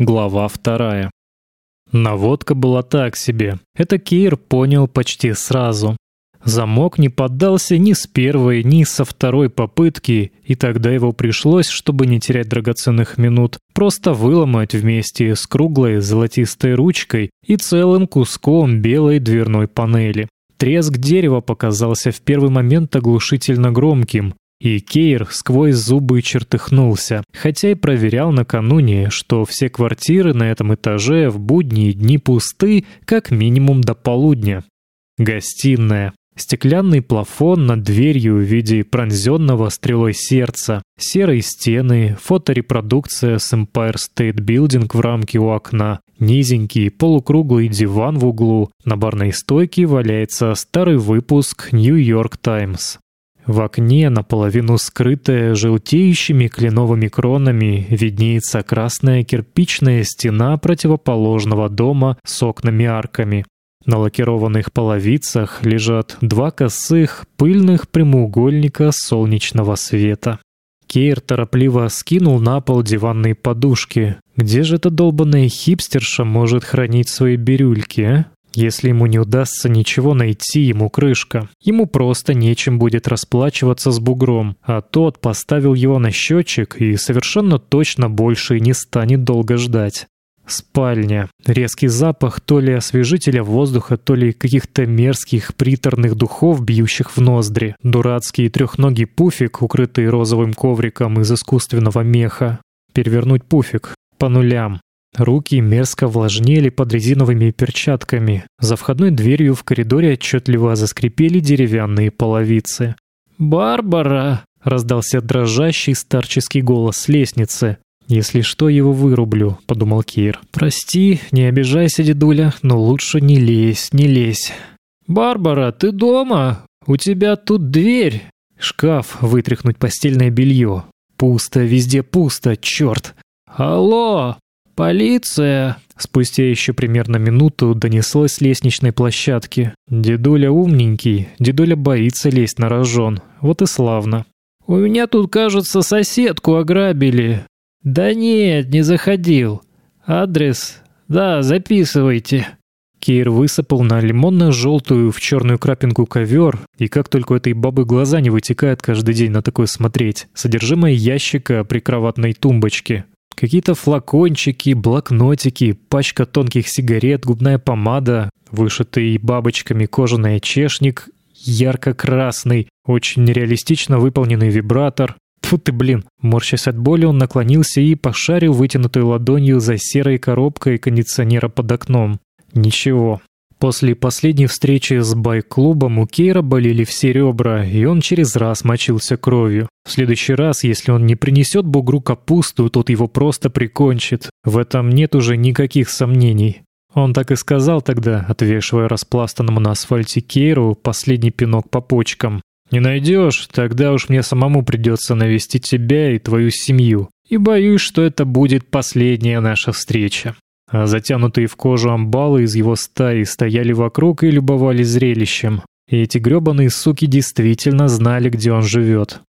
Глава вторая. Наводка была так себе. Это Кейр понял почти сразу. Замок не поддался ни с первой, ни со второй попытки, и тогда его пришлось, чтобы не терять драгоценных минут, просто выломать вместе с круглой золотистой ручкой и целым куском белой дверной панели. Треск дерева показался в первый момент оглушительно громким, и Кейр сквозь зубы чертыхнулся, хотя и проверял накануне, что все квартиры на этом этаже в будние дни пусты как минимум до полудня. Гостиная. Стеклянный плафон над дверью в виде пронзенного стрелой сердца, серые стены, фоторепродукция с Empire State Building в рамке у окна, низенький полукруглый диван в углу, на барной стойке валяется старый выпуск New York Times. В окне, наполовину скрытая желтеющими кленовыми кронами, виднеется красная кирпичная стена противоположного дома с окнами-арками. На лакированных половицах лежат два косых, пыльных прямоугольника солнечного света. Кейр торопливо скинул на пол диванные подушки. Где же эта долбанная хипстерша может хранить свои бирюльки, а? Если ему не удастся ничего найти, ему крышка. Ему просто нечем будет расплачиваться с бугром, а тот поставил его на счетчик и совершенно точно больше не станет долго ждать. Спальня. Резкий запах то ли освежителя воздуха, то ли каких-то мерзких приторных духов, бьющих в ноздри. Дурацкий трехногий пуфик, укрытый розовым ковриком из искусственного меха. Перевернуть пуфик. По нулям. Руки мерзко влажнели под резиновыми перчатками. За входной дверью в коридоре отчетливо заскрипели деревянные половицы. «Барбара!» — раздался дрожащий старческий голос с лестницы. «Если что, его вырублю», — подумал Кир. «Прости, не обижайся, дедуля, но лучше не лезь, не лезь». «Барбара, ты дома? У тебя тут дверь!» Шкаф, вытряхнуть постельное белье. Пусто, везде пусто, черт. «Алло! «Полиция!» Спустя еще примерно минуту донеслось с лестничной площадки. Дедуля умненький, дедуля боится лезть на рожон. Вот и славно. «У меня тут, кажется, соседку ограбили». «Да нет, не заходил. Адрес? Да, записывайте». Кейр высыпал на лимонно-желтую в черную крапинку ковер, и как только у этой бабы глаза не вытекает каждый день на такое смотреть, содержимое ящика при кроватной тумбочке. Какие-то флакончики, блокнотики, пачка тонких сигарет, губная помада, вышитый бабочками кожаный очешник, ярко-красный, очень реалистично выполненный вибратор. Тьфу ты, блин. Морщась от боли, он наклонился и пошарил вытянутой ладонью за серой коробкой кондиционера под окном. Ничего. После последней встречи с байк-клубом у Кейра болели все ребра, и он через раз мочился кровью. В следующий раз, если он не принесет бугру капусту, тот его просто прикончит. В этом нет уже никаких сомнений. Он так и сказал тогда, отвешивая распластанному на асфальте Кейру последний пинок по почкам. «Не найдешь, тогда уж мне самому придется навестить тебя и твою семью. И боюсь, что это будет последняя наша встреча». А затянутые в кожу амбалы из его стаи стояли вокруг и любовались зрелищем. И эти грёбаные суки действительно знали, где он живет.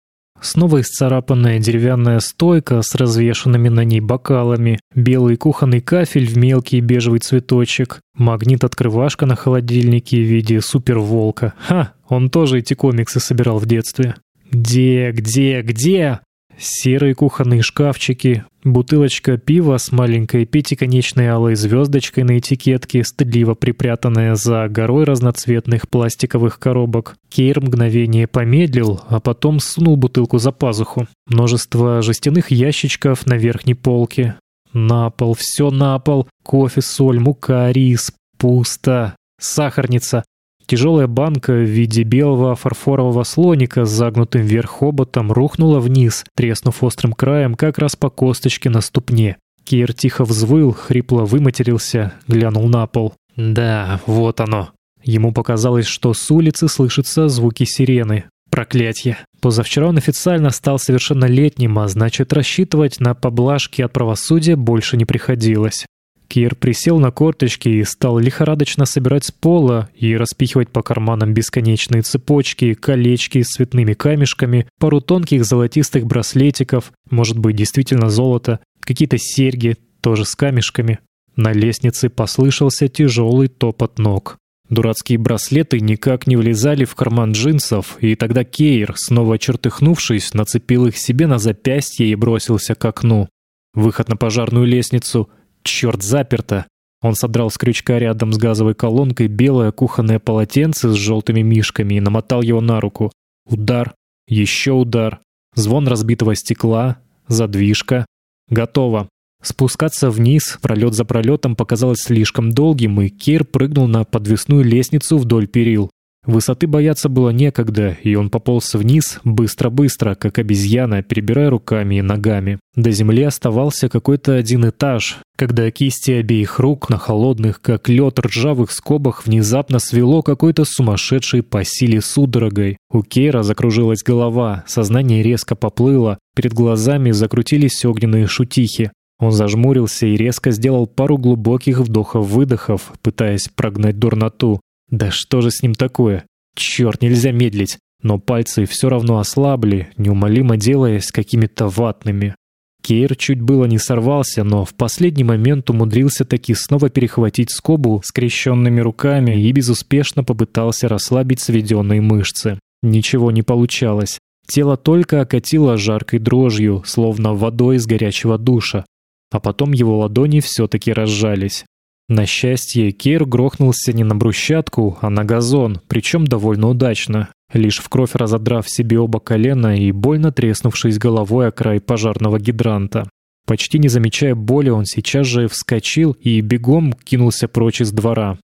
Снова исцарапанная деревянная стойка с развешанными на ней бокалами, белый кухонный кафель в мелкий бежевый цветочек, магнит-открывашка на холодильнике в виде суперволка. Ха, он тоже эти комиксы собирал в детстве. «Где, где, где?» Серые кухонные шкафчики, бутылочка пива с маленькой пятиконечной алой звездочкой на этикетке, стыдливо припрятанная за горой разноцветных пластиковых коробок. Кейр мгновение помедлил, а потом сунул бутылку за пазуху. Множество жестяных ящичков на верхней полке. На пол, все на пол. Кофе, соль, мука, рис. Пусто. Сахарница. Тяжелая банка в виде белого фарфорового слоника с загнутым вверх хоботом рухнула вниз, треснув острым краем как раз по косточке на ступне. Кир тихо взвыл, хрипло выматерился, глянул на пол. «Да, вот оно». Ему показалось, что с улицы слышатся звуки сирены. Проклятье. Позавчера он официально стал совершеннолетним, а значит рассчитывать на поблажки от правосудия больше не приходилось. Кир присел на корточки и стал лихорадочно собирать с пола и распихивать по карманам бесконечные цепочки, колечки с цветными камешками, пару тонких золотистых браслетиков, может быть, действительно золото, какие-то серьги, тоже с камешками. На лестнице послышался тяжелый топот ног. Дурацкие браслеты никак не влезали в карман джинсов, и тогда Кейр, снова чертыхнувшись, нацепил их себе на запястье и бросился к окну. Выход на пожарную лестницу. Черт, заперто. Он содрал с крючка рядом с газовой колонкой белое кухонное полотенце с желтыми мишками и намотал его на руку. Удар. Еще удар. Звон разбитого стекла. Задвижка. Готово. Спускаться вниз, пролет за пролетом, показалось слишком долгим, и Кир прыгнул на подвесную лестницу вдоль перил. Высоты бояться было некогда, и он пополз вниз быстро-быстро, как обезьяна, перебирая руками и ногами. До земли оставался какой-то один этаж, когда кисти обеих рук на холодных, как лед, ржавых скобах внезапно свело какой-то сумасшедшей по силе судорогой. У Кейра закружилась голова, сознание резко поплыло, перед глазами закрутились огненные шутихи. Он зажмурился и резко сделал пару глубоких вдохов-выдохов, пытаясь прогнать дурноту. Да что же с ним такое? Черт, нельзя медлить. Но пальцы все равно ослабли, неумолимо делаясь какими-то ватными. Кейр чуть было не сорвался, но в последний момент умудрился таки снова перехватить скобу скрещенными руками и безуспешно попытался расслабить сведенные мышцы. Ничего не получалось. Тело только окатило жаркой дрожью, словно водой из горячего душа а потом его ладони все-таки разжались. На счастье, Кейр грохнулся не на брусчатку, а на газон, причем довольно удачно, лишь в кровь разодрав себе оба колена и больно треснувшись головой о край пожарного гидранта. Почти не замечая боли, он сейчас же вскочил и бегом кинулся прочь из двора.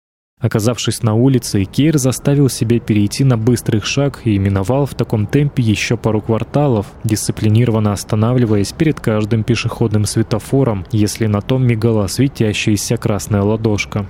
Оказавшись на улице, Кейр заставил себя перейти на быстрый шаг и миновал в таком темпе еще пару кварталов, дисциплинированно останавливаясь перед каждым пешеходным светофором, если на том мигала светящаяся красная ладошка.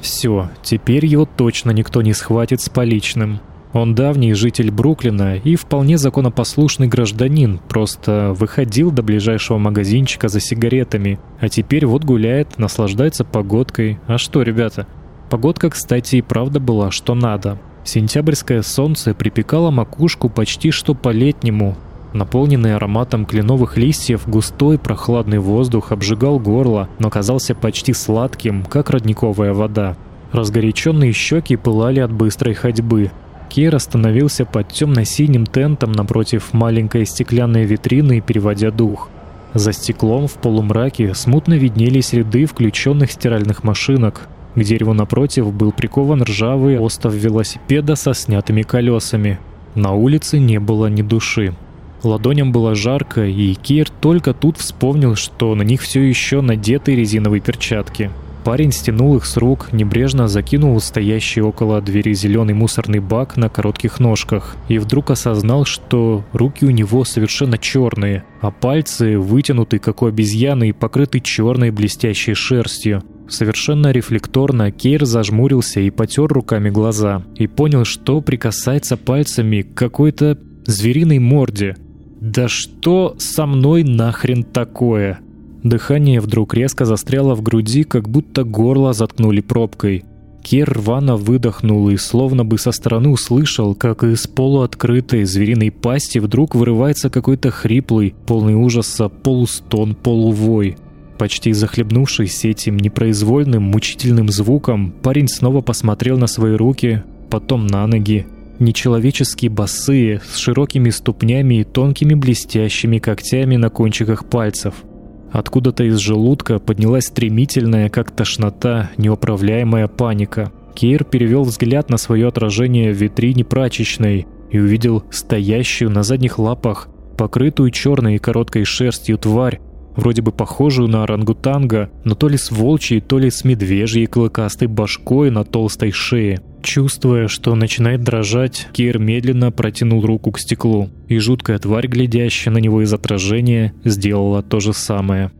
Все, теперь его точно никто не схватит с поличным. Он давний житель Бруклина и вполне законопослушный гражданин, просто выходил до ближайшего магазинчика за сигаретами, а теперь вот гуляет, наслаждается погодкой. А что, ребята, Погодка, кстати, и правда была что надо. Сентябрьское солнце припекало макушку почти что по-летнему. Наполненный ароматом кленовых листьев, густой прохладный воздух обжигал горло, но казался почти сладким, как родниковая вода. Разгоряченные щеки пылали от быстрой ходьбы. Кейр остановился под темно-синим тентом напротив маленькой стеклянной витрины, переводя дух. За стеклом в полумраке смутно виднелись ряды включенных стиральных машинок. К дереву напротив был прикован ржавый остов велосипеда со снятыми колесами. На улице не было ни души. Ладоням было жарко, и Кир только тут вспомнил, что на них все еще надеты резиновые перчатки. Парень стянул их с рук, небрежно закинул стоящий около двери зеленый мусорный бак на коротких ножках и вдруг осознал, что руки у него совершенно черные, а пальцы вытянуты, как у обезьяны, и покрыты черной блестящей шерстью. Совершенно рефлекторно Кейр зажмурился и потер руками глаза, и понял, что прикасается пальцами к какой-то звериной морде. «Да что со мной нахрен такое?» Дыхание вдруг резко застряло в груди, как будто горло заткнули пробкой. Кер рвано выдохнул и словно бы со стороны услышал, как из полуоткрытой звериной пасти вдруг вырывается какой-то хриплый, полный ужаса полустон, полувой. Почти захлебнувшись этим непроизвольным, мучительным звуком, парень снова посмотрел на свои руки, потом на ноги. Нечеловеческие босые, с широкими ступнями и тонкими блестящими когтями на кончиках пальцев – Откуда-то из желудка поднялась стремительная, как тошнота, неуправляемая паника. Кейр перевел взгляд на свое отражение в витрине прачечной и увидел стоящую на задних лапах, покрытую черной и короткой шерстью тварь, вроде бы похожую на орангутанга, но то ли с волчьей, то ли с медвежьей клыкастой башкой на толстой шее. Чувствуя, что начинает дрожать, Кир медленно протянул руку к стеклу, и жуткая тварь, глядящая на него из отражения, сделала то же самое.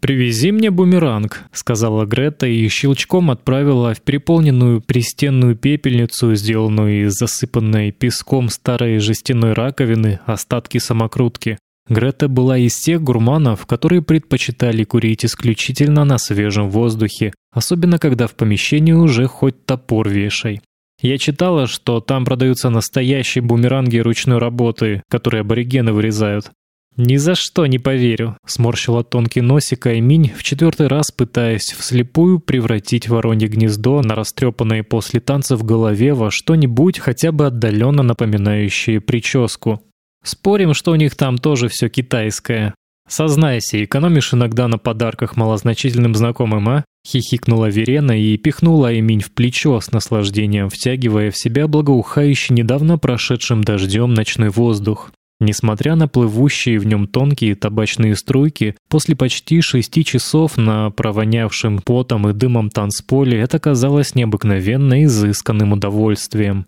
«Привези мне бумеранг», — сказала Грета и щелчком отправила в переполненную пристенную пепельницу, сделанную из засыпанной песком старой жестяной раковины, остатки самокрутки. Грета была из тех гурманов, которые предпочитали курить исключительно на свежем воздухе, особенно когда в помещении уже хоть топор вешай. Я читала, что там продаются настоящие бумеранги ручной работы, которые аборигены вырезают. «Ни за что не поверю», — сморщила тонкий носик Айминь, в четвертый раз пытаясь вслепую превратить воронье гнездо на растрепанное после танца в голове во что-нибудь хотя бы отдаленно напоминающее прическу. «Спорим, что у них там тоже все китайское. Сознайся, экономишь иногда на подарках малозначительным знакомым, а?» Хихикнула Верена и пихнула Айминь в плечо с наслаждением, втягивая в себя благоухающий недавно прошедшим дождем ночной воздух. Несмотря на плывущие в нем тонкие табачные струйки, после почти шести часов на провонявшем потом и дымом танцполе это казалось необыкновенно изысканным удовольствием.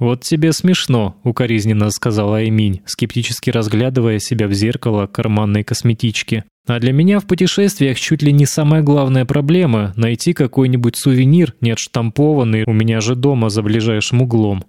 «Вот тебе смешно», — укоризненно сказала Айминь, скептически разглядывая себя в зеркало карманной косметички. «А для меня в путешествиях чуть ли не самая главная проблема — найти какой-нибудь сувенир, не отштампованный у меня же дома за ближайшим углом.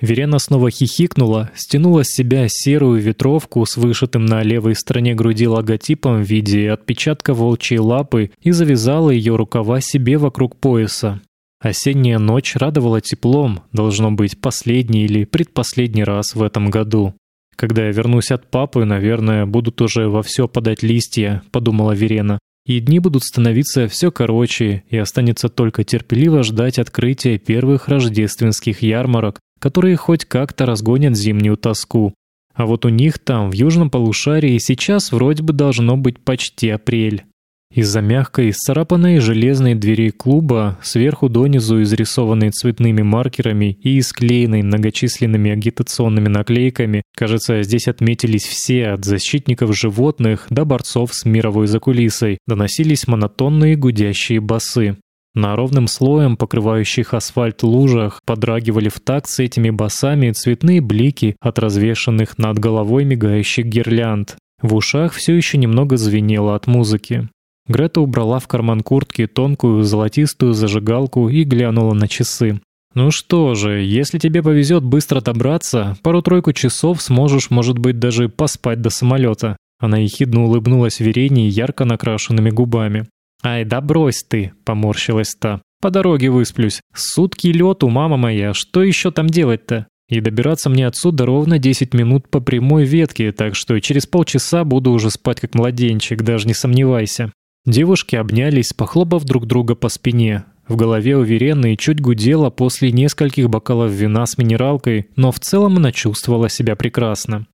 Верена снова хихикнула, стянула с себя серую ветровку с вышитым на левой стороне груди логотипом в виде отпечатка волчьей лапы и завязала ее рукава себе вокруг пояса. Осенняя ночь радовала теплом, должно быть, последний или предпоследний раз в этом году. Когда я вернусь от папы, наверное, будут уже во все подать листья, подумала Верена. И дни будут становиться все короче, и останется только терпеливо ждать открытия первых рождественских ярмарок, которые хоть как-то разгонят зимнюю тоску. А вот у них там, в южном полушарии, сейчас вроде бы должно быть почти апрель. Из-за мягкой, сцарапанной железной двери клуба, сверху донизу изрисованной цветными маркерами и исклеенной многочисленными агитационными наклейками, кажется, здесь отметились все, от защитников животных до борцов с мировой закулисой, доносились монотонные гудящие басы. На ровным слоем покрывающих асфальт лужах подрагивали в такт с этими басами цветные блики от развешанных над головой мигающих гирлянд. В ушах все еще немного звенело от музыки. Грета убрала в карман куртки тонкую золотистую зажигалку и глянула на часы. «Ну что же, если тебе повезет быстро добраться, пару-тройку часов сможешь, может быть, даже поспать до самолета». Она ехидно улыбнулась Верене ярко накрашенными губами. «Ай, да брось ты!» — поморщилась та. «По дороге высплюсь. Сутки лету, мама моя, что еще там делать-то?» И добираться мне отсюда ровно 10 минут по прямой ветке, так что через полчаса буду уже спать как младенчик, даже не сомневайся. Девушки обнялись, похлопав друг друга по спине. В голове уверенно и чуть гудело после нескольких бокалов вина с минералкой, но в целом она чувствовала себя прекрасно.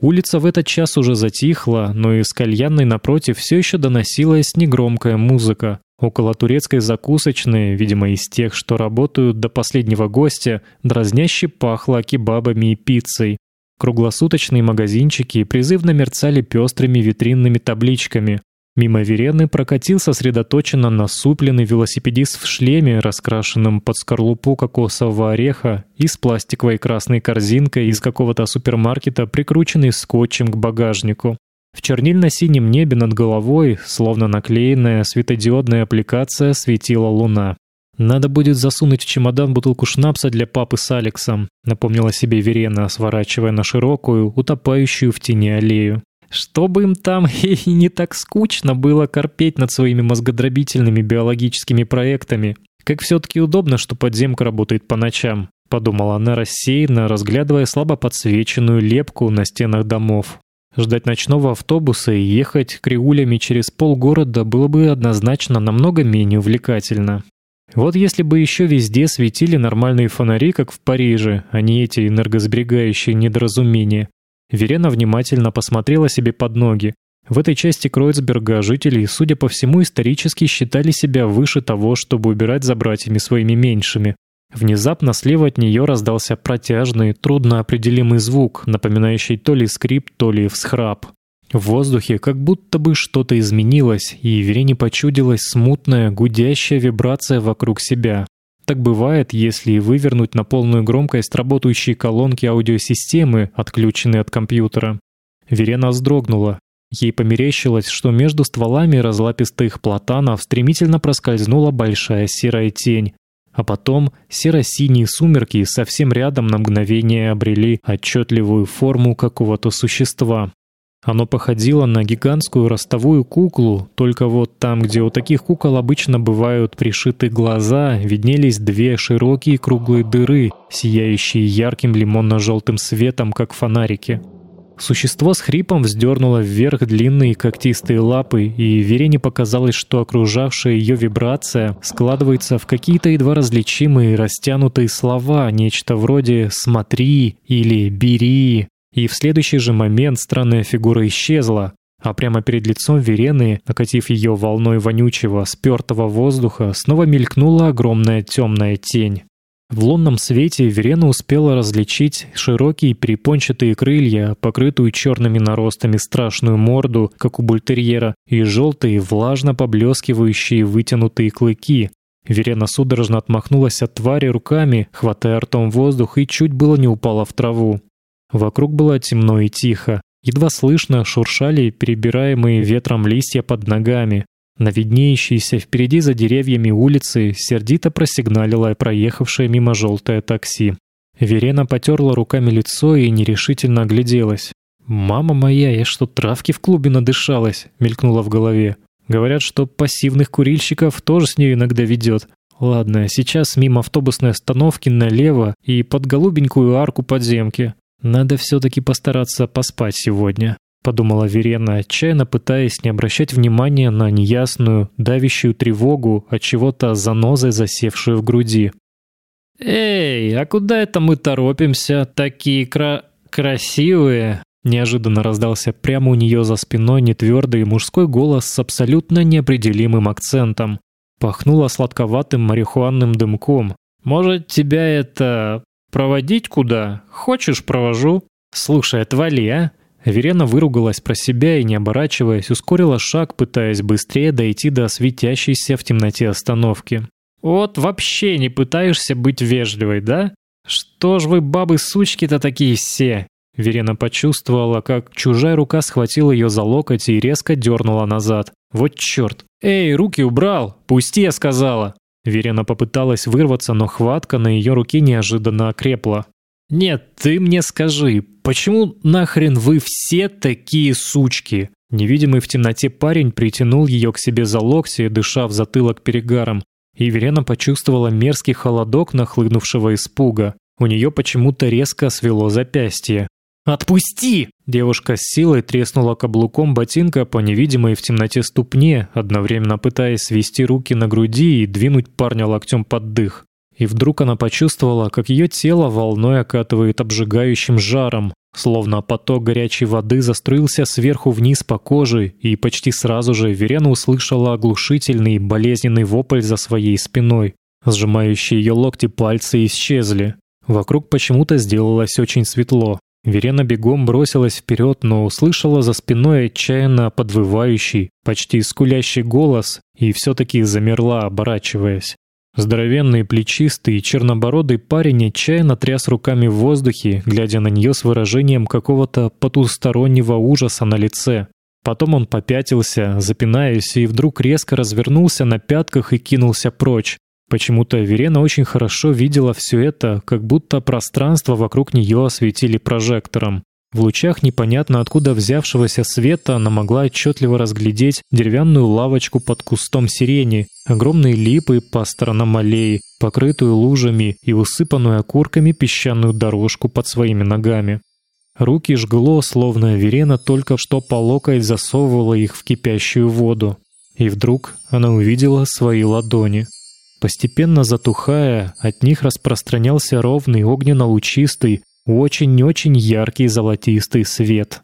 Улица в этот час уже затихла, но из кальянной напротив все еще доносилась негромкая музыка. Около турецкой закусочной, видимо, из тех, что работают до последнего гостя, дразняще пахло кебабами и пиццей. Круглосуточные магазинчики призывно мерцали пестрыми витринными табличками. Мимо Верены прокатил сосредоточенно насупленный велосипедист в шлеме, раскрашенном под скорлупу кокосового ореха и с пластиковой красной корзинкой из какого-то супермаркета, прикрученной скотчем к багажнику. В чернильно-синем небе над головой, словно наклеенная светодиодная аппликация, светила луна. «Надо будет засунуть в чемодан бутылку шнапса для папы с Алексом», напомнила себе Верена, сворачивая на широкую, утопающую в тени аллею. Чтобы им там и не так скучно было корпеть над своими мозгодробительными биологическими проектами. Как все-таки удобно, что подземка работает по ночам, подумала она рассеянно, разглядывая слабо подсвеченную лепку на стенах домов. Ждать ночного автобуса и ехать криулями через полгорода было бы однозначно намного менее увлекательно. Вот если бы еще везде светили нормальные фонари, как в Париже, а не эти энергосберегающие недоразумения, Верена внимательно посмотрела себе под ноги. В этой части Кройцберга жители, судя по всему, исторически считали себя выше того, чтобы убирать за братьями своими меньшими. Внезапно слева от нее раздался протяжный, трудноопределимый звук, напоминающий то ли скрип, то ли всхрап. В воздухе как будто бы что-то изменилось, и Верене почудилась смутная, гудящая вибрация вокруг себя. Так бывает, если вывернуть на полную громкость работающие колонки аудиосистемы, отключенные от компьютера. Верена вздрогнула. Ей померещилось, что между стволами разлапистых платанов стремительно проскользнула большая серая тень, а потом серо-синие сумерки совсем рядом на мгновение обрели отчетливую форму какого-то существа. Оно походило на гигантскую ростовую куклу, только вот там, где у таких кукол обычно бывают пришиты глаза, виднелись две широкие круглые дыры, сияющие ярким лимонно-желтым светом, как фонарики. Существо с хрипом вздернуло вверх длинные когтистые лапы, и Верене показалось, что окружавшая ее вибрация складывается в какие-то едва различимые растянутые слова, нечто вроде «смотри» или «бери». И в следующий же момент странная фигура исчезла, а прямо перед лицом Верены, окатив ее волной вонючего, спертого воздуха, снова мелькнула огромная темная тень. В лунном свете Верена успела различить широкие перепончатые крылья, покрытую черными наростами страшную морду, как у бультерьера, и желтые, влажно поблескивающие вытянутые клыки. Верена судорожно отмахнулась от твари руками, хватая ртом воздух, и чуть было не упала в траву. Вокруг было темно и тихо. Едва слышно шуршали перебираемые ветром листья под ногами. На виднеющейся впереди за деревьями улицы сердито просигналило проехавшее мимо желтое такси. Верена потерла руками лицо и нерешительно огляделась. «Мама моя, я что, травки в клубе надышалась?» — мелькнула в голове. «Говорят, что пассивных курильщиков тоже с ней иногда ведет. Ладно, сейчас мимо автобусной остановки налево и под голубенькую арку подземки. Надо все-таки постараться поспать сегодня, подумала Верена, отчаянно пытаясь не обращать внимания на неясную, давящую тревогу от чего-то занозой засевшую в груди. Эй, а куда это мы торопимся? Такие кра красивые. Неожиданно раздался прямо у нее за спиной нетвердый мужской голос с абсолютно неопределимым акцентом. Пахнуло сладковатым марихуанным дымком. Может, тебя это Проводить куда? Хочешь, провожу. Слушай, отвали, а? Верена выругалась про себя и, не оборачиваясь, ускорила шаг, пытаясь быстрее дойти до светящейся в темноте остановки. Вот вообще не пытаешься быть вежливой, да? Что ж вы, бабы-сучки-то такие все? Верена почувствовала, как чужая рука схватила ее за локоть и резко дернула назад. Вот черт! Эй, руки убрал! Пусти, я сказала! Верена попыталась вырваться, но хватка на ее руке неожиданно окрепла. «Нет, ты мне скажи, почему нахрен вы все такие сучки?» Невидимый в темноте парень притянул ее к себе за локти, дыша в затылок перегаром, и Верена почувствовала мерзкий холодок нахлынувшего испуга. У нее почему-то резко свело запястье. «Отпусти!» Девушка с силой треснула каблуком ботинка по невидимой в темноте ступне, одновременно пытаясь свести руки на груди и двинуть парня локтем под дых. И вдруг она почувствовала, как ее тело волной окатывает обжигающим жаром, словно поток горячей воды заструился сверху вниз по коже, и почти сразу же Верена услышала оглушительный болезненный вопль за своей спиной. Сжимающие ее локти пальцы исчезли. Вокруг почему-то сделалось очень светло. Верена бегом бросилась вперед, но услышала за спиной отчаянно подвывающий, почти скулящий голос и все-таки замерла, оборачиваясь. Здоровенный, плечистый, чернобородый парень отчаянно тряс руками в воздухе, глядя на нее с выражением какого-то потустороннего ужаса на лице. Потом он попятился, запинаясь, и вдруг резко развернулся на пятках и кинулся прочь, Почему-то Верена очень хорошо видела все это, как будто пространство вокруг нее осветили прожектором. В лучах непонятно откуда взявшегося света она могла отчетливо разглядеть деревянную лавочку под кустом сирени, огромные липы по сторонам аллеи, покрытую лужами и усыпанную окурками песчаную дорожку под своими ногами. Руки жгло, словно Верена только что по локоть засовывала их в кипящую воду. И вдруг она увидела свои ладони. Постепенно затухая, от них распространялся ровный огненно-лучистый, очень-очень яркий золотистый свет.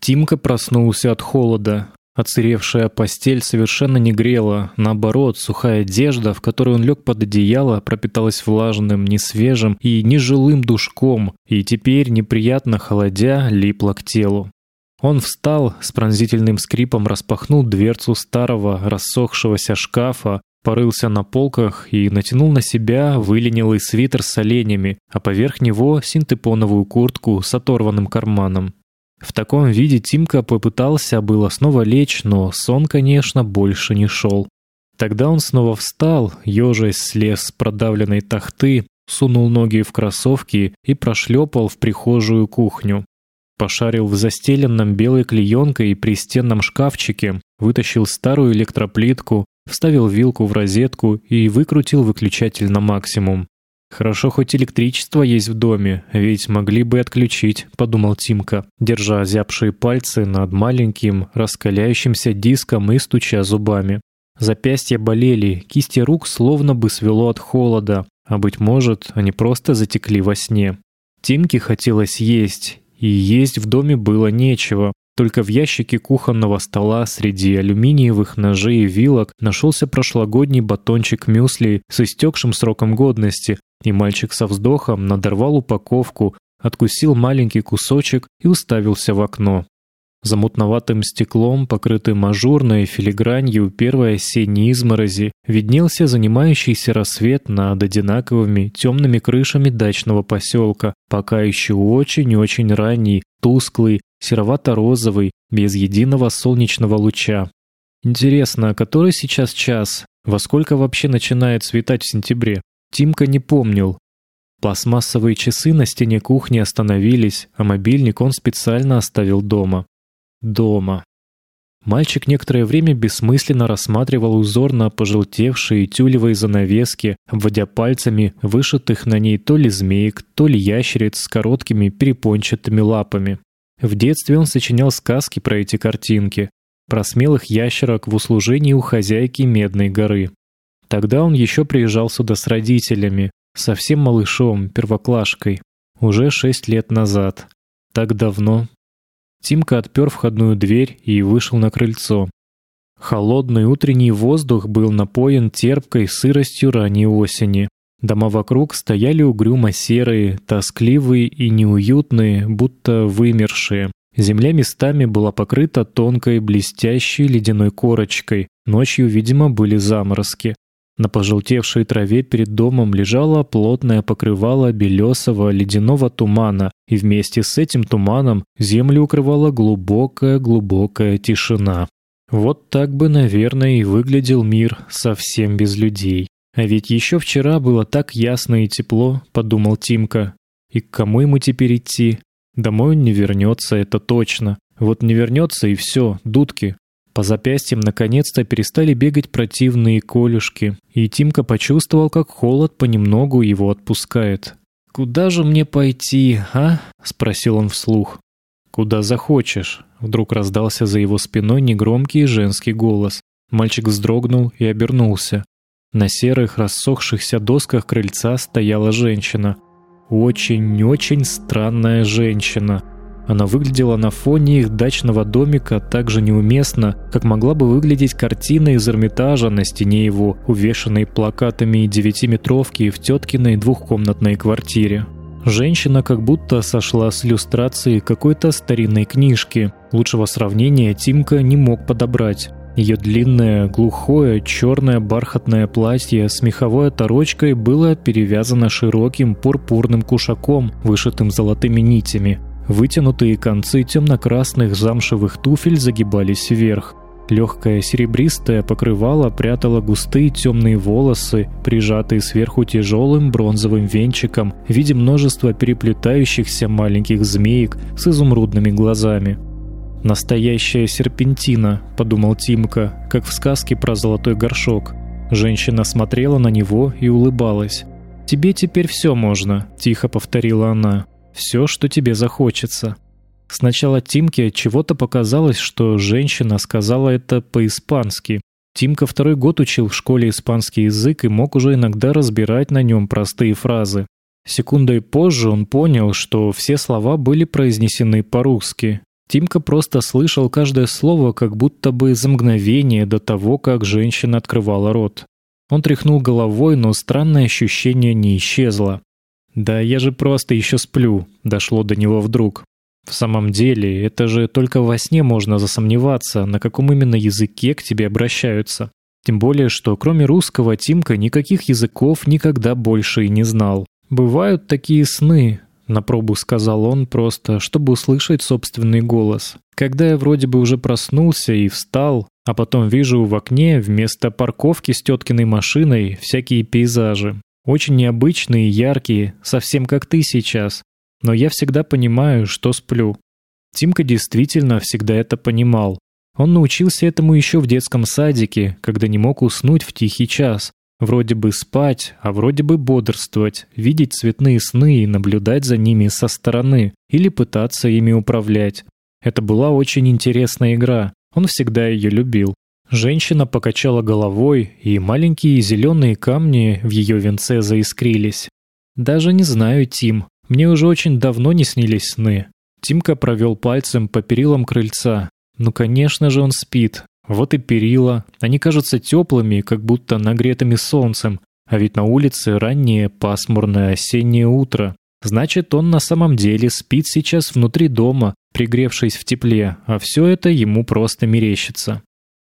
Тимка проснулся от холода. Оцеревшая постель совершенно не грела, наоборот, сухая одежда, в которой он лег под одеяло, пропиталась влажным, несвежим и нежилым душком, и теперь, неприятно холодя, липла к телу. Он встал, с пронзительным скрипом распахнул дверцу старого, рассохшегося шкафа, порылся на полках и натянул на себя выленилый свитер с оленями, а поверх него синтепоновую куртку с оторванным карманом. В таком виде Тимка попытался было снова лечь, но сон, конечно, больше не шел. Тогда он снова встал, ежась слез с продавленной тахты, сунул ноги в кроссовки и прошлепал в прихожую кухню. Пошарил в застеленном белой клеенкой и пристенном шкафчике, вытащил старую электроплитку, вставил вилку в розетку и выкрутил выключатель на максимум. Хорошо, хоть электричество есть в доме, ведь могли бы отключить, подумал Тимка, держа озябшие пальцы над маленьким раскаляющимся диском и стуча зубами. Запястья болели, кисти рук словно бы свело от холода, а быть может, они просто затекли во сне. Тимке хотелось есть, и есть в доме было нечего. Только в ящике кухонного стола среди алюминиевых ножей и вилок нашелся прошлогодний батончик мюсли с истекшим сроком годности, и мальчик со вздохом надорвал упаковку, откусил маленький кусочек и уставился в окно. За мутноватым стеклом, покрытым ажурной филигранью первой осенней изморози, виднелся занимающийся рассвет над одинаковыми темными крышами дачного поселка, пока еще очень-очень ранний, тусклый, серовато-розовый, без единого солнечного луча. Интересно, а который сейчас час? Во сколько вообще начинает светать в сентябре? Тимка не помнил. Пластмассовые часы на стене кухни остановились, а мобильник он специально оставил дома. Дома. Мальчик некоторое время бессмысленно рассматривал узор на пожелтевшей тюлевой занавеске, обводя пальцами вышитых на ней то ли змеек, то ли ящериц с короткими перепончатыми лапами. В детстве он сочинял сказки про эти картинки, про смелых ящерок в услужении у хозяйки Медной горы. Тогда он еще приезжал сюда с родителями, совсем малышом, первоклашкой, уже шесть лет назад. Так давно. Тимка отпер входную дверь и вышел на крыльцо. Холодный утренний воздух был напоен терпкой сыростью ранней осени. Дома вокруг стояли угрюмо серые, тоскливые и неуютные, будто вымершие. Земля местами была покрыта тонкой, блестящей ледяной корочкой. Ночью, видимо, были заморозки. На пожелтевшей траве перед домом лежало плотное покрывало белесого ледяного тумана, и вместе с этим туманом землю укрывала глубокая-глубокая тишина. Вот так бы, наверное, и выглядел мир совсем без людей. А ведь еще вчера было так ясно и тепло, подумал Тимка. И к кому ему теперь идти? Домой он не вернется, это точно. Вот не вернется и все, дудки. По запястьям наконец-то перестали бегать противные колюшки, и Тимка почувствовал, как холод понемногу его отпускает. «Куда же мне пойти, а?» — спросил он вслух. «Куда захочешь», — вдруг раздался за его спиной негромкий женский голос. Мальчик вздрогнул и обернулся. На серых рассохшихся досках крыльца стояла женщина. Очень-очень странная женщина — она выглядела на фоне их дачного домика так же неуместно, как могла бы выглядеть картина из Эрмитажа на стене его, увешанной плакатами девятиметровки в теткиной двухкомнатной квартире. Женщина как будто сошла с иллюстрации какой-то старинной книжки. Лучшего сравнения Тимка не мог подобрать. Ее длинное, глухое, черное бархатное платье с меховой оторочкой было перевязано широким пурпурным кушаком, вышитым золотыми нитями. Вытянутые концы темно-красных замшевых туфель загибались вверх. Легкое серебристое покрывало прятало густые темные волосы, прижатые сверху тяжелым бронзовым венчиком в виде множества переплетающихся маленьких змеек с изумрудными глазами. «Настоящая серпентина», — подумал Тимка, как в сказке про золотой горшок. Женщина смотрела на него и улыбалась. «Тебе теперь все можно», — тихо повторила она все, что тебе захочется. Сначала Тимке чего-то показалось, что женщина сказала это по-испански. Тимка второй год учил в школе испанский язык и мог уже иногда разбирать на нем простые фразы. Секундой позже он понял, что все слова были произнесены по-русски. Тимка просто слышал каждое слово, как будто бы за мгновение до того, как женщина открывала рот. Он тряхнул головой, но странное ощущение не исчезло. «Да я же просто еще сплю», — дошло до него вдруг. В самом деле, это же только во сне можно засомневаться, на каком именно языке к тебе обращаются. Тем более, что кроме русского Тимка никаких языков никогда больше и не знал. «Бывают такие сны», — на пробу сказал он просто, чтобы услышать собственный голос. «Когда я вроде бы уже проснулся и встал, а потом вижу в окне вместо парковки с теткиной машиной всякие пейзажи. Очень необычные, яркие, совсем как ты сейчас. Но я всегда понимаю, что сплю. Тимка действительно всегда это понимал. Он научился этому еще в детском садике, когда не мог уснуть в тихий час. Вроде бы спать, а вроде бы бодрствовать, видеть цветные сны и наблюдать за ними со стороны или пытаться ими управлять. Это была очень интересная игра. Он всегда ее любил. Женщина покачала головой, и маленькие зеленые камни в ее венце заискрились. «Даже не знаю, Тим. Мне уже очень давно не снились сны». Тимка провел пальцем по перилам крыльца. «Ну, конечно же, он спит. Вот и перила. Они кажутся теплыми, как будто нагретыми солнцем. А ведь на улице раннее пасмурное осеннее утро. Значит, он на самом деле спит сейчас внутри дома, пригревшись в тепле, а все это ему просто мерещится.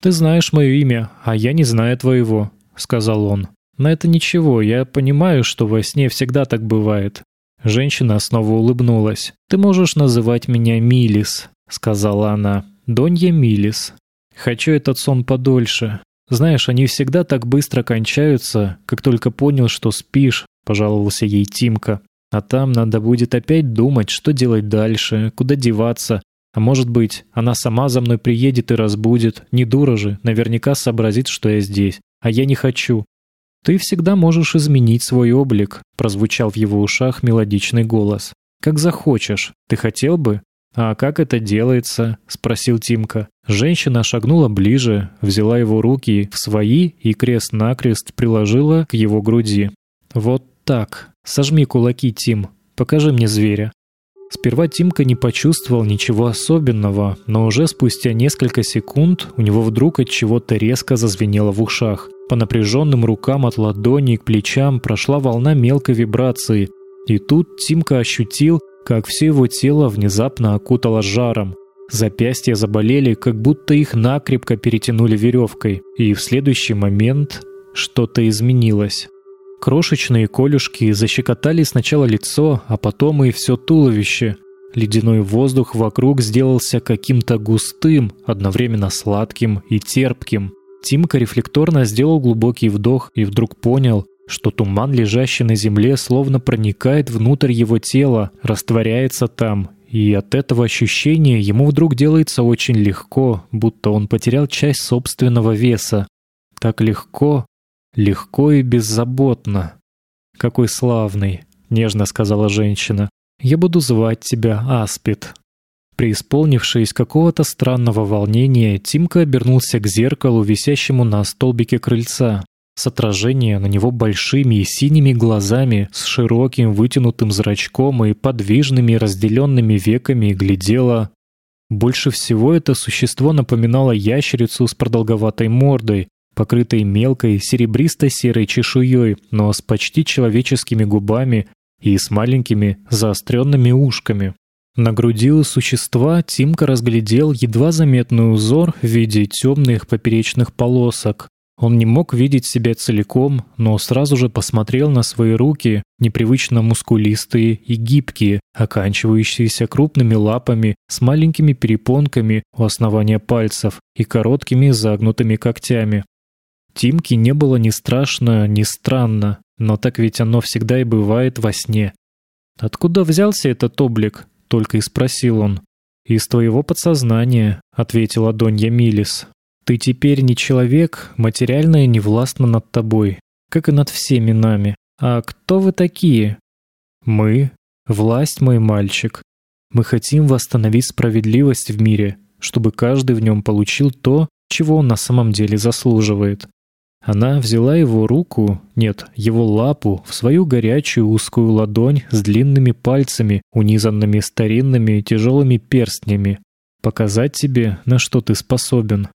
«Ты знаешь мое имя, а я не знаю твоего», — сказал он. «На это ничего, я понимаю, что во сне всегда так бывает». Женщина снова улыбнулась. «Ты можешь называть меня Милис», — сказала она. «Донья Милис. Хочу этот сон подольше. Знаешь, они всегда так быстро кончаются, как только понял, что спишь», — пожаловался ей Тимка. «А там надо будет опять думать, что делать дальше, куда деваться. А может быть, она сама за мной приедет и разбудит. Не дура же, наверняка сообразит, что я здесь. А я не хочу. «Ты всегда можешь изменить свой облик», — прозвучал в его ушах мелодичный голос. «Как захочешь. Ты хотел бы?» «А как это делается?» — спросил Тимка. Женщина шагнула ближе, взяла его руки в свои и крест-накрест приложила к его груди. «Вот так. Сожми кулаки, Тим. Покажи мне зверя». Сперва Тимка не почувствовал ничего особенного, но уже спустя несколько секунд у него вдруг от чего-то резко зазвенело в ушах. По напряженным рукам от ладоней к плечам прошла волна мелкой вибрации, и тут Тимка ощутил, как все его тело внезапно окутало жаром. Запястья заболели, как будто их накрепко перетянули веревкой, и в следующий момент что-то изменилось. Крошечные колюшки защекотали сначала лицо, а потом и все туловище. Ледяной воздух вокруг сделался каким-то густым, одновременно сладким и терпким. Тимка рефлекторно сделал глубокий вдох и вдруг понял, что туман, лежащий на земле, словно проникает внутрь его тела, растворяется там, и от этого ощущения ему вдруг делается очень легко, будто он потерял часть собственного веса. Так легко, легко и беззаботно. «Какой славный!» — нежно сказала женщина. «Я буду звать тебя Аспид». Преисполнившись какого-то странного волнения, Тимка обернулся к зеркалу, висящему на столбике крыльца. С отражения на него большими и синими глазами, с широким вытянутым зрачком и подвижными разделенными веками глядело. Больше всего это существо напоминало ящерицу с продолговатой мордой, покрытой мелкой серебристо-серой чешуей, но с почти человеческими губами и с маленькими заостренными ушками. На груди у существа Тимка разглядел едва заметный узор в виде темных поперечных полосок. Он не мог видеть себя целиком, но сразу же посмотрел на свои руки, непривычно мускулистые и гибкие, оканчивающиеся крупными лапами с маленькими перепонками у основания пальцев и короткими загнутыми когтями. Тимке не было ни страшно, ни странно, но так ведь оно всегда и бывает во сне. Откуда взялся этот облик? только и спросил он. «Из твоего подсознания», — ответила Донья Милис. «Ты теперь не человек, материальное не властно над тобой, как и над всеми нами. А кто вы такие?» «Мы — власть, мой мальчик. Мы хотим восстановить справедливость в мире, чтобы каждый в нем получил то, чего он на самом деле заслуживает. Она взяла его руку, нет, его лапу, в свою горячую узкую ладонь с длинными пальцами, унизанными старинными тяжелыми перстнями. Показать тебе, на что ты способен.